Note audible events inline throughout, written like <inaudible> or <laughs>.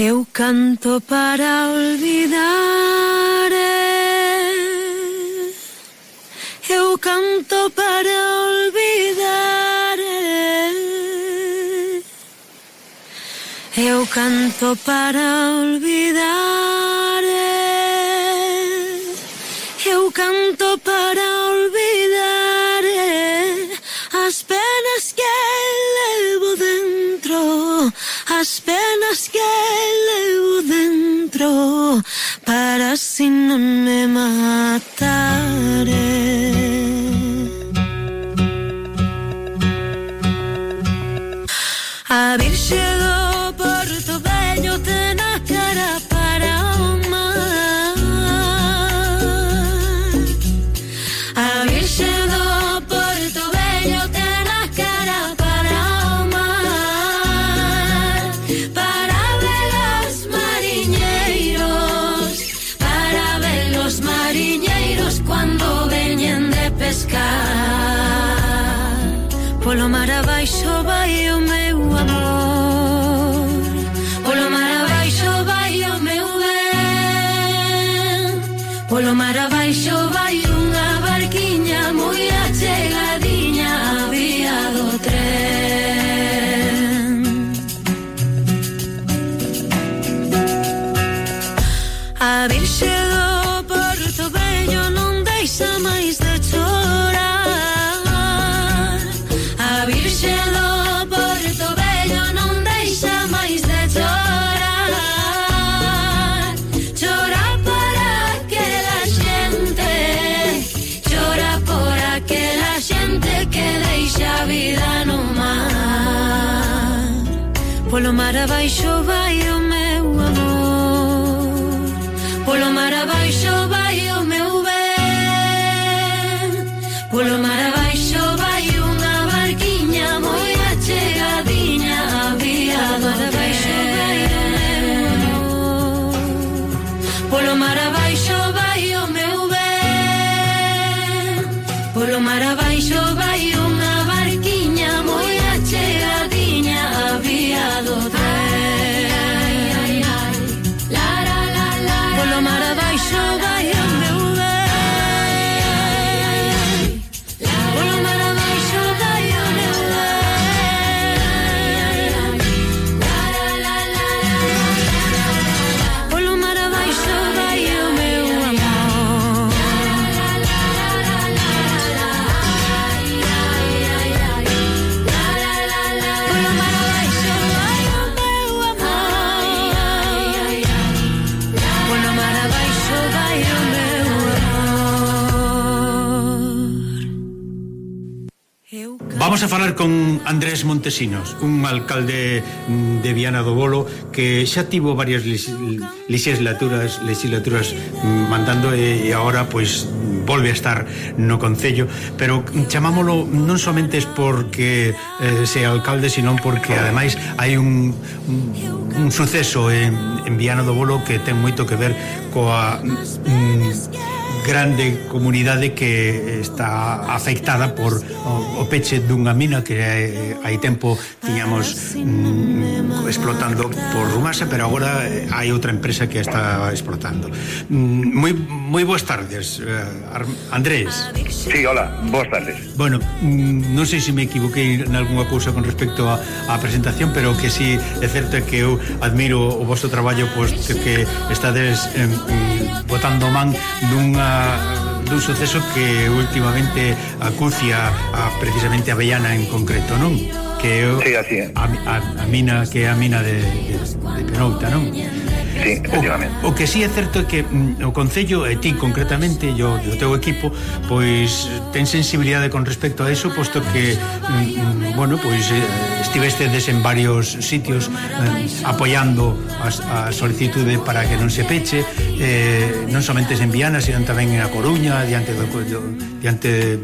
Eu canto para olvidar. Eu canto para olvidar. Eu canto para olvidar. si no me mataré. Polo mar abaixo vai o meu Vamos a falar con Andrés Montesinos, un alcalde mm, de Viana do Bolo que xa tivo varias legislaturas, legislaturas mm, mandando e agora pois volve a estar no concello, pero chamámolo non somente porque eh, sea alcalde, sino porque ademais hai un, un, un suceso en, en Viana do Bolo que ten moito que ver coa mm, grande comunidade que está afectada por o, o peche dunha mina que eh, hai tempo tiñamos mm, explotando por Rumasa, pero agora eh, hai outra empresa que está explotando. Mm, moi moi boas tardes, eh, Andrés. Sí, hola, boas tardes. Bueno, mm, non sei se me equivoquei en algunha cousa con respecto á presentación, pero que si sí, é certo é que eu admiro o vosso traballo pois que estades eh, botando man dunha dun, suceso que últimamente acucia a, precisamente a Bellana en concreto, non? Que é sí, así é. A, a, a mina que é a mina de, de, de Penouta, non? Sí, efectivamente. O, o que sí é certo é que mm, o Concello, e ti concretamente, e o, o teu equipo, pois ten sensibilidade con respecto a eso, posto que, mm, mm bueno, pois eh, estivestedes en varios sitios eh, apoiando as, a solicitude para que non se peche, eh, non somente en Viana, sino tamén en A Coruña, diante do, do, diante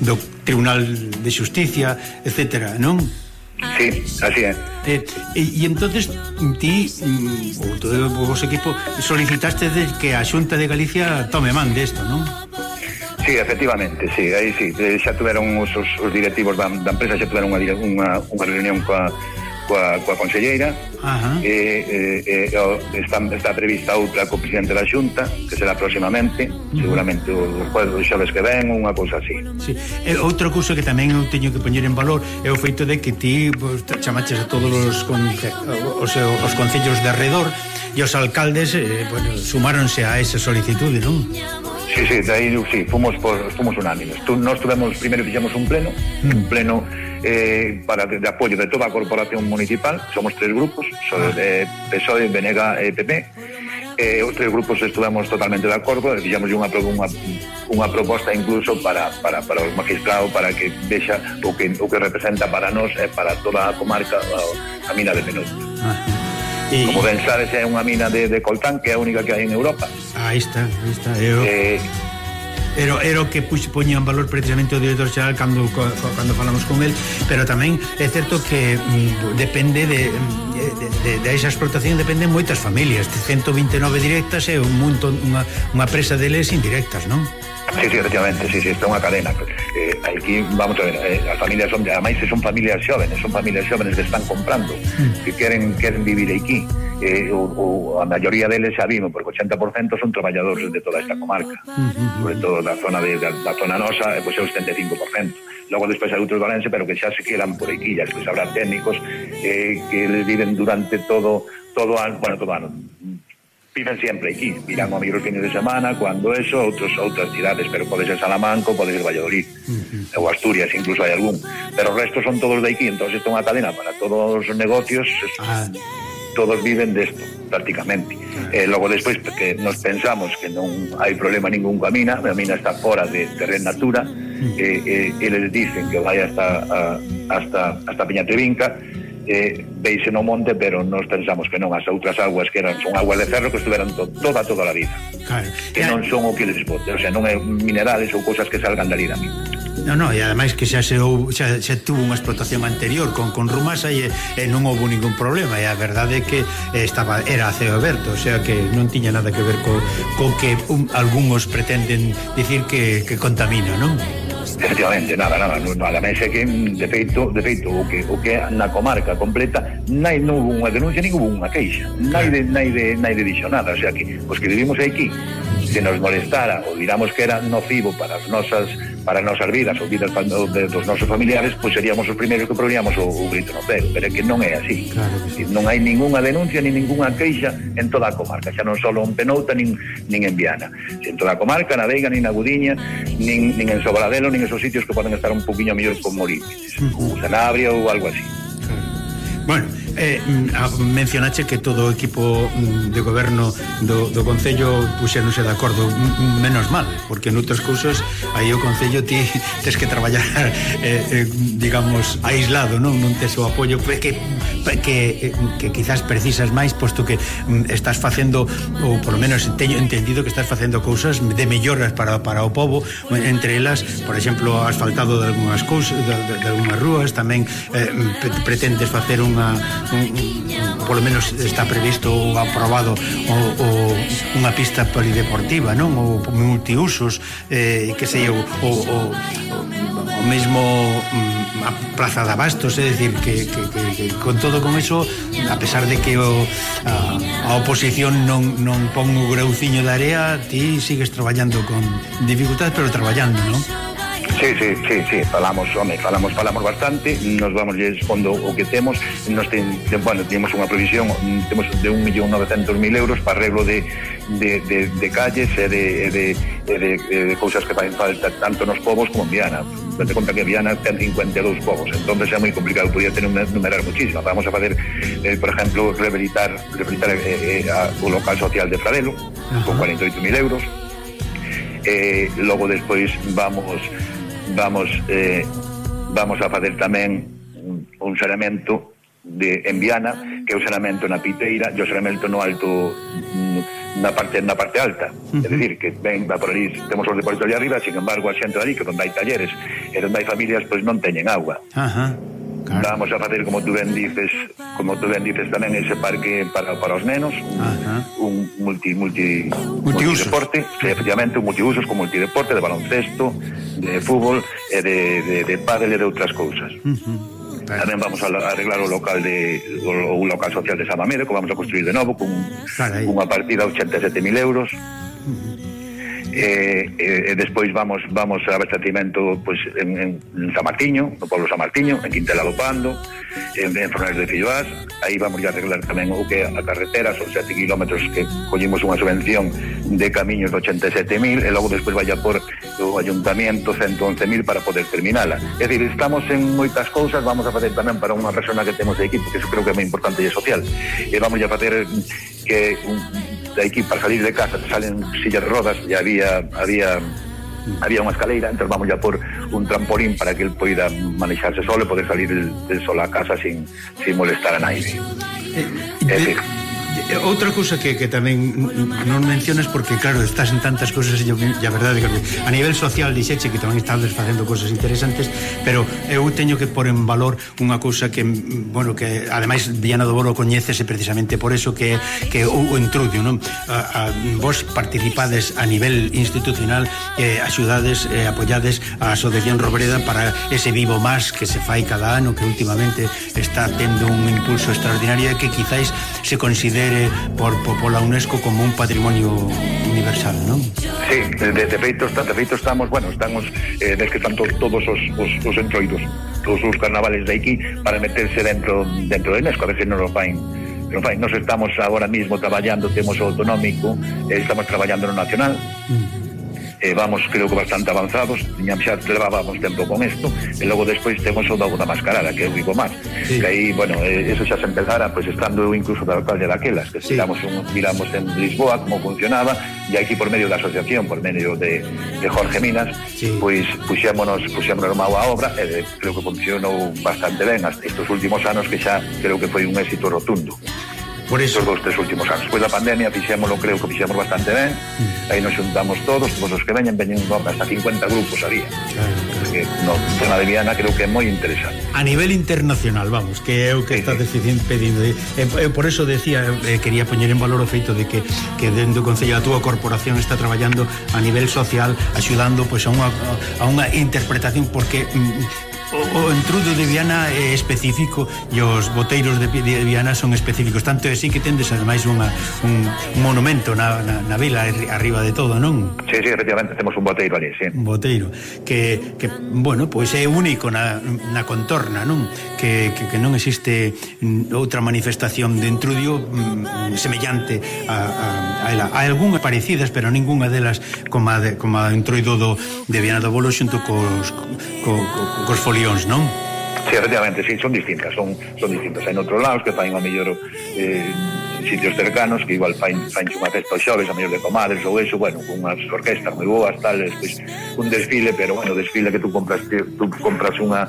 do Tribunal de Justicia, etcétera, non? Sí, así é. Eh, e, e entonces mm, ti mm, ou todo o vos equipo solicitaste de que a Xunta de Galicia tome man desto, non? Sí, efectivamente, sí, aí sí, eh, xa tiveron os, os, os directivos da, da empresa xa tiveron unha, unha, unha reunión coa, coa, coa conselleira Ajá. e, e, e está, está prevista outra co presidente da Xunta que será próximamente seguramente o, o xoves que ven unha cousa así sí. e, Outro curso que tamén eu teño que poñer en valor é o feito de que ti pues, chamaches a todos os, conce, os, os concellos de arredor e os alcaldes eh, bueno, sumáronse a esa solicitude, non? Sí, sí, de aí, sí, fomos, por, fomos unánimes. Tú, nós tuvemos, primeiro fixemos un pleno, mm. un pleno eh, para de, de apoio de toda a corporación municipal, somos tres grupos, so, ah. eh, PSOE, Venega e PP, eh, os tres grupos estuvemos totalmente de acordo, fixemos eh, unha, unha, unha proposta incluso para, para, para os magistrados, para que vexa o que, o que representa para nós e eh, para toda a comarca a, a mina de Menos. Ah. E... Como ben sabes, é unha mina de, de coltán que é a única que hai en Europa. Aí está, aí está. Eu... Eh... Era, era o que puxe, poñía en valor precisamente o director xeral cando, cando falamos con el pero tamén é certo que mm, depende de, de, de, de esa explotación dependen moitas familias 129 directas e un montón, unha, unha presa deles indirectas, non? Sí, sí, efectivamente, sí, sí, está unha cadena. Eh, aquí, vamos a ver, eh, as familias son, ademais son familias xóvenes, son familias xóvenes que están comprando, mm. que queren, queren vivir aquí. Eh, o, o, a maioría deles xa vimos, porque o 80% son traballadores de toda esta comarca, sobre todo da zona de, da, da zona nosa, pois pues, é o 75% logo despois hai outros valense, pero que xa se quedan por aquí, xa despois habrá técnicos eh, que les viven durante todo todo ano, bueno, todo ano, viven sempre aquí, virán a mellor fines de semana, cuando eso, outros outras cidades, pero pode ser Salamanco, pode ser Valladolid, uh -huh. ou Asturias, incluso hai algún, pero o resto son todos de aquí, entonces é unha cadena para todos os negocios, ah. todos viven desto, prácticamente. Ah. Eh, logo despois que nos pensamos que non hai problema ningún coa mina, a mina está fora de, de red natura, uh -huh. eh, eh, eles dicen que vai hasta a, hasta hasta Peñatrevinca, eh, veise no monte, pero nos pensamos que non, as outras aguas que eran son aguas de ferro que estuveran to, toda toda a vida. Claro. Que e non son o que les bote, o sea, non é minerales ou cousas que salgan dali da mina. No, no, e ademais que xa se ou, xa, xa tuvo unha explotación anterior con con Rumasa e, e non houve ningún problema e a verdade é que eh, estaba era a ceo aberto, o sea que non tiña nada que ver co, co que un, algúns pretenden dicir que, que contamina, non? Efectivamente, nada, nada, nada máis é que mm, de feito, de feito o que o que na comarca completa nai non hubo unha denuncia nin hubo unha queixa. Nai de nai de nai de dixo nada, o sea que os que vivimos aquí se nos molestara ou diramos que era nocivo para as nosas para a nosa vidas ou vidas dos nosos familiares, pois seríamos os primeiros que proníamos o, o grito no pego, pero é que non é así. Claro sí. Non hai ningunha denuncia ni ningunha queixa en toda a comarca, xa non só en Penouta nin, nin en Viana, en toda a comarca, na Veiga, nin na Gudiña, nin, nin en Sobradelo, nin esos sitios que poden estar un poquinho mellor con morín, uh -huh. ou Sanabria ou algo así. Claro. Bueno, Eh, mm, mencionache que todo o equipo mm, de goberno do, do Concello puxéronse de acordo mm, menos mal, porque en outros cursos aí o Concello ti <laughs> tes que traballar eh, eh, digamos aislado, non, non tes o apoio que, que, que quizás precisas máis, posto que estás facendo, ou polo menos teño entendido que estás facendo cousas de melloras para, para o povo, entre elas por exemplo, asfaltado de algunhas cousas de, de, de algunhas rúas, tamén eh, pretendes facer unha un, polo menos está previsto ou aprobado o, o, unha pista polideportiva, non? O multiusos, eh, que sei o, o, o, o mesmo mm, a Plaza de Abastos, é dicir, que, que, que, que con todo con eso, a pesar de que o, a, a oposición non, non pon o greuciño da area, ti sigues traballando con dificultades, pero traballando, non? Sí, sí, sí, sí, falamos, home, falamos, falamos bastante, nos vamos lle expondo o que temos, nos ten, ten, bueno, temos unha previsión, mm, temos de 1.900.000 euros para arreglo de, de, de, de calles e de, de, de, de, de cousas que falen falta tanto nos povos como en Viana. Date conta que Viana ten 52 povos, entonces é moi complicado, podía tener un numerar muchísimo. Vamos a fazer, eh, por exemplo, rehabilitar, rehabilitar eh, eh, a, o local social de Fradelo, con 48.000 euros, eh, logo despois vamos vamos eh, vamos a facer tamén un, un saneamento de en Viana, que é o saneamento na Piteira e o saneamento no alto mm, na parte na parte alta. Uh -huh. É dicir, que ven va por ali, temos os depósitos ali arriba, sin embargo, a xente ali que onde hai talleres e onde hai familias, pois non teñen agua. Ajá. Uh -huh. Claro. Vamos a facer, como tú ben dices, como tú ben dices tamén ese parque para, para os nenos, Ajá. un multi, multi, multiusos. multideporte, sí, efectivamente, un multiusos con multideporte de baloncesto, de fútbol, e de, de, de pádel e de outras cousas. Uh -huh. Claro. Tamén vamos a arreglar o local de o, o local social de Samamedo que vamos a construir de novo con claro, unha partida 87.000 euros. Uh -huh e, e, despois vamos vamos a abastecimento pois, en, en, en San Martiño, no pueblo San Martiño, en Quintela do Pando, en, en Fornés de Filloás, aí vamos a arreglar tamén o que a carretera, son 7 kilómetros que collimos unha subvención de camiños de 87.000 e logo despois vai a por o ayuntamiento 111.000 para poder terminala. É dicir, estamos en moitas cousas, vamos a facer tamén para unha persona que temos de equipo, que eso creo que é moi importante e social. E vamos a facer que un, de aquí para salir de casa te salen sillas de rodas e había había había unha escaleira, entón vamos a por un trampolín para que el poida manexarse solo e poder salir del, del sol a casa sin, sin molestar a naide. Eh, eh, eh, Eh, outra cousa que, que tamén non mencionas porque claro, estás en tantas cousas e a verdade que a nivel social dixeche que tamén estás facendo cousas interesantes, pero eu teño que pôr en valor unha cousa que bueno, que ademais Viana do Boro coñécese precisamente por eso que que o, o entrudio, non? A, a, vos participades a nivel institucional e eh, axudades e eh, apoiades a Asociación Robreda para ese vivo máis que se fai cada ano que últimamente está tendo un impulso extraordinario e que quizáis se considere por, por pola UNESCO como un patrimonio universal, non? Sí, de, de feito está, de feito estamos, bueno, estamos eh, des que están to, todos os, os, os entroidos todos os carnavales de aquí para meterse dentro dentro de UNESCO, a ver se non lo fain pero fai, nos estamos agora mismo traballando, temos o autonómico, estamos traballando no nacional. Mm eh, vamos, creo que bastante avanzados, tiñamos xa levábamos tempo con isto, e logo despois temos o da mascarada, que é o Vigo Mar, sí. que aí, bueno, eh, eso xa se empezara, pues, estando eu incluso da alcalde daquelas, que sí. miramos, un, miramos en Lisboa como funcionaba, e aquí por medio da asociación, por medio de, de Jorge Minas, sí. pois pues, puxémonos, puxémonos mau a obra, e eh, creo que funcionou bastante ben, estes últimos anos que xa creo que foi un éxito rotundo. Por eso dos tres últimos anos. Pois da pandemia fixémolo, creo que fixemos bastante ben. Mm. Aí nos xuntamos todos, todos os que veñen veñen hasta 50 grupos había. Claro. Que no zona de Viana creo que é moi interesante. A nivel internacional, vamos, que é o que sí, está sí. pedindo. Eu por eso decía, eh, quería poñer en valor o feito de que que dentro do Concello a túa corporación está traballando a nivel social, axudando pois a unha a unha interpretación porque mm, o, o entrudo de Viana é específico e os boteiros de, de Viana son específicos tanto é así que tendes ademais unha, un monumento na, na, na vila arriba de todo, non? Sí, sí, efectivamente temos un boteiro ali, sí. Un boteiro que, que bueno, pois é único na, na contorna, non? Que, que, que non existe outra manifestación de entrudio mm, semellante a, a, a ela. Hai algunhas parecidas, pero ningunha delas como a, de, como a entruido do, de Viana do Bolo xunto cos, co, co, cos folios regións, non? Sí, efectivamente, sí, son distintas, son, son distintas. Hai noutros lados que fain a mellor eh, sitios cercanos que igual fain, fain unha festa os xoves, a mellor de comadres ou eso, bueno, con unhas orquestas moi boas, tal, despois un desfile, pero bueno, desfile que tú compras tú compras unha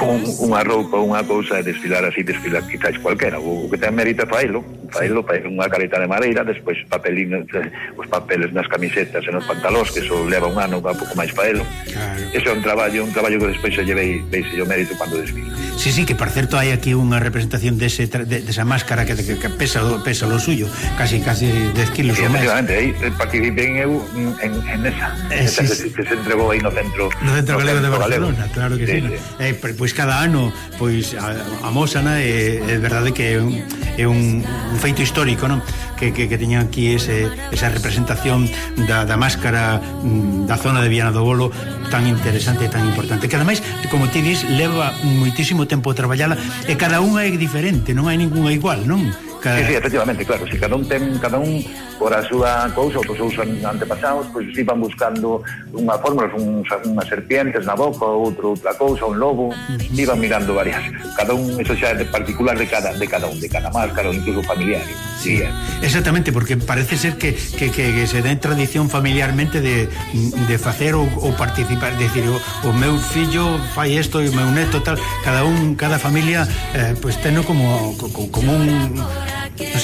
un, unha roupa, unha cousa e desfilar así, desfilar quizáis cualquera, o, o que ten mérito é faelo failo para unha careta de madeira, despois papelín os papeles nas camisetas e nos pantalóns, que eso leva un ano, un pouco máis faelo. Claro. Ese é un traballo, un traballo que despois se llevei, veis o mérito cando desfila Sí, sí, que por certo hai aquí unha representación dese de, de, desa máscara que, que, que pesa o- pesa lo suyo, casi casi 10 kilos o máis. Efectivamente, aí eh, participei eu mm, en, en esa, eh, esa sí, que, sí. que se entregou aí no centro no centro galego de Barcelona, Galego. claro que sí. sí. No. Eh, pois cada ano pois a, a Mosana eh, é, é verdade que é un, é un, un feito histórico, non? Que, que, que teñan aquí ese, esa representación da, da máscara mm, da zona de Viana do Bolo tan interesante e tan importante. Que ademais, como ti dis, leva muitísimo tempo traballala e cada unha é diferente, non hai ninguna igual, non? Cada... Sí, sí, efectivamente, claro, si cada un ten, cada un por a súa cousa ou os seus antepasados, pois pues, iban buscando unha fórmula, un, unhas serpientes na boca, outro outra cousa, un lobo, iban mirando varias. Cada un, eso xa é particular de cada, de cada un, de cada máscara, ou incluso familiar. Sí, sí. Exactamente, porque parece ser que, que, que, que se dá en tradición familiarmente de, de facer ou, ou participar, decir, o, o meu fillo fai isto e o meu neto tal, cada un, cada familia eh, pues teno como, como, como un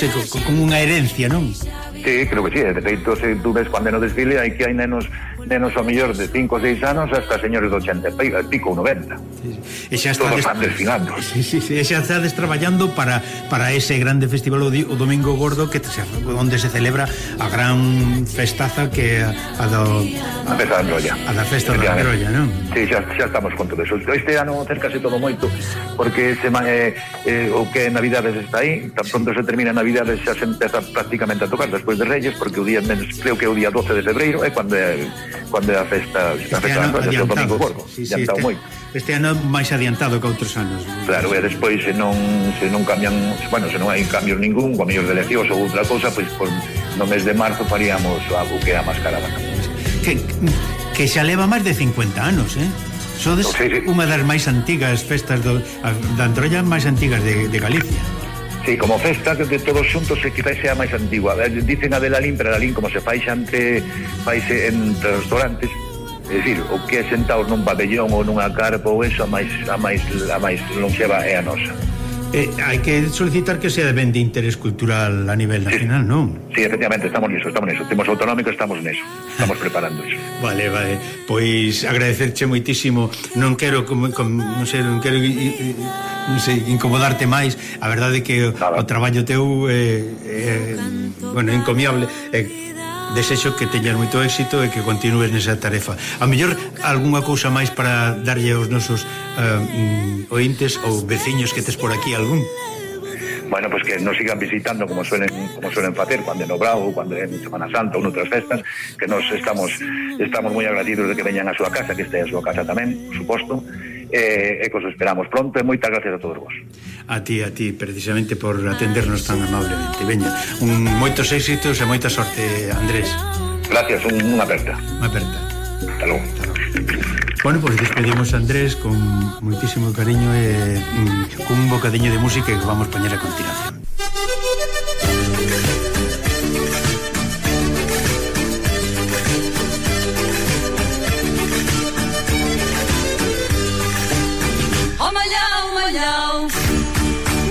sei, como unha herencia, non? Sí, creo que sí, de feito, se tú ves cando no desfile hai que hai nenos nenos ao mellor de 5 ou 6 anos hasta señores de 80 e pico, 90. Sí, sí. E xa estades, Todos sí, sí, sí, e xa estades traballando para, para ese grande festival o, o Domingo Gordo que se, onde se celebra a gran festaza que a do... A festa da Androlla. A da festa da Androlla, non? Sí, xa, xa estamos con todo eso. Este ano cercase todo moito porque se, eh, eh, o que Navidades está aí, tan pronto se termina Navidades xa se empeza prácticamente a tocar despois de Reyes porque o día, creo que é o día 12 de febreiro é eh, cando é cando é a festa, este a festa ano da Falla, o Domingo Gordo. Sí, sí, este, moito. este ano máis adiantado que outros anos. Claro, e despois se non, se non cambian, bueno, se non hai cambios ningún, con mellor de eleccións ou outra cousa, pois pues, por, no mes de marzo faríamos o que é a mascaravana. Que, que xa leva máis de 50 anos, eh? Sodes sí, sí. unha das máis antigas festas do, da Androlla máis antigas de, de Galicia. Sí, como festa de todos xuntos e quizáis sea máis antigua. Eh, dicen a de Lalín, pero Lalín como se fai xante, faise entre restaurantes, É dicir, o que é sentados nun pabellón ou nunha carpa ou eso a máis, a máis, a máis longeva é a nosa. Eh, hai que solicitar que sea de ben de interés cultural a nivel nacional, sí. non? Sí, efectivamente, estamos niso, estamos niso. Temos autonómico, estamos niso. Estamos <laughs> preparando iso. Vale, vale. Pois agradecerche moitísimo. Non quero com, com, non sei, non quero non sei, incomodarte máis. A verdade é que Nada. o traballo teu é eh, bueno, encomiable. É, desexo que teñas moito éxito e que continúes nesa tarefa. A mellor algunha cousa máis para darlle aos nosos uh, ointes ou veciños que tes por aquí algún? bueno, pues que nos sigan visitando como suelen como suelen facer cuando en Obrao, cuando en Semana Santa ou noutras festas, que nos estamos estamos moi agradecidos de que veñan a súa casa, que este é a súa casa tamén, por suposto, Eh, e, e cos esperamos pronto e moitas gracias a todos vos. A ti, a ti, precisamente por atendernos tan amablemente. Veña, un, moitos éxitos e moita sorte, Andrés. Gracias, un, unha aperta. Unha aperta. Hasta logo. Hasta logo. Bueno, pois pues despedimos a Andrés con moitísimo cariño e mm, con un bocadiño de música que vamos poñer a continuación. Malhão,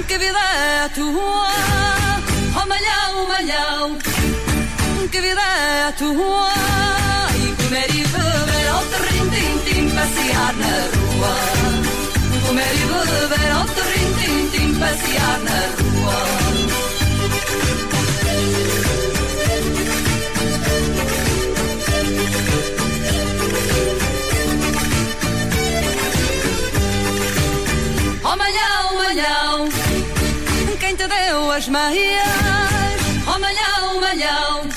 que vida a tua? Oh malhão, malhão, que vida a tua? E comer e beber ao terrim, tim, tim, passear na rua. Comer e beber ao terrim, tim, tim, passear na rua. Oh malhão, malhão, quem te deu as meias? Oh malhão, malhão,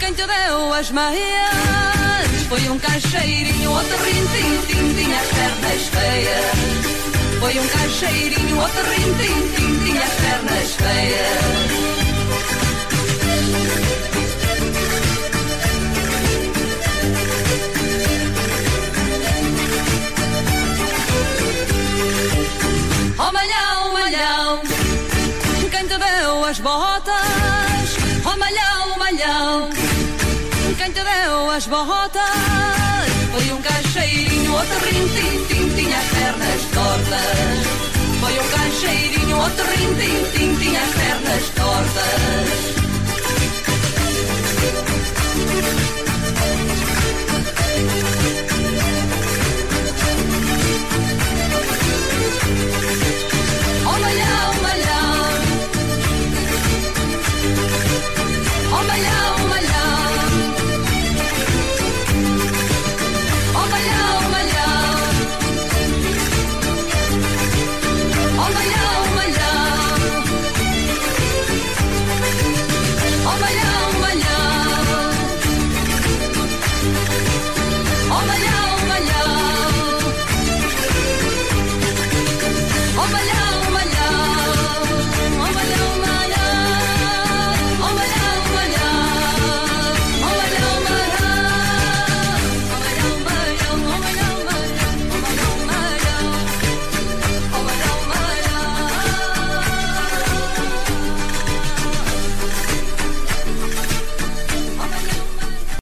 quem te deu as meias? Foi um caixeirinho, outro rintim, tinha as pernas feias. Foi um caixeirinho, outro rintim, tinha as pernas feias. botas. Foi um caixeirinho, outro rintim-tim Tinha as pernas tortas. Foi um caixeirinho, outro rintim-tim Tinha as pernas tortas.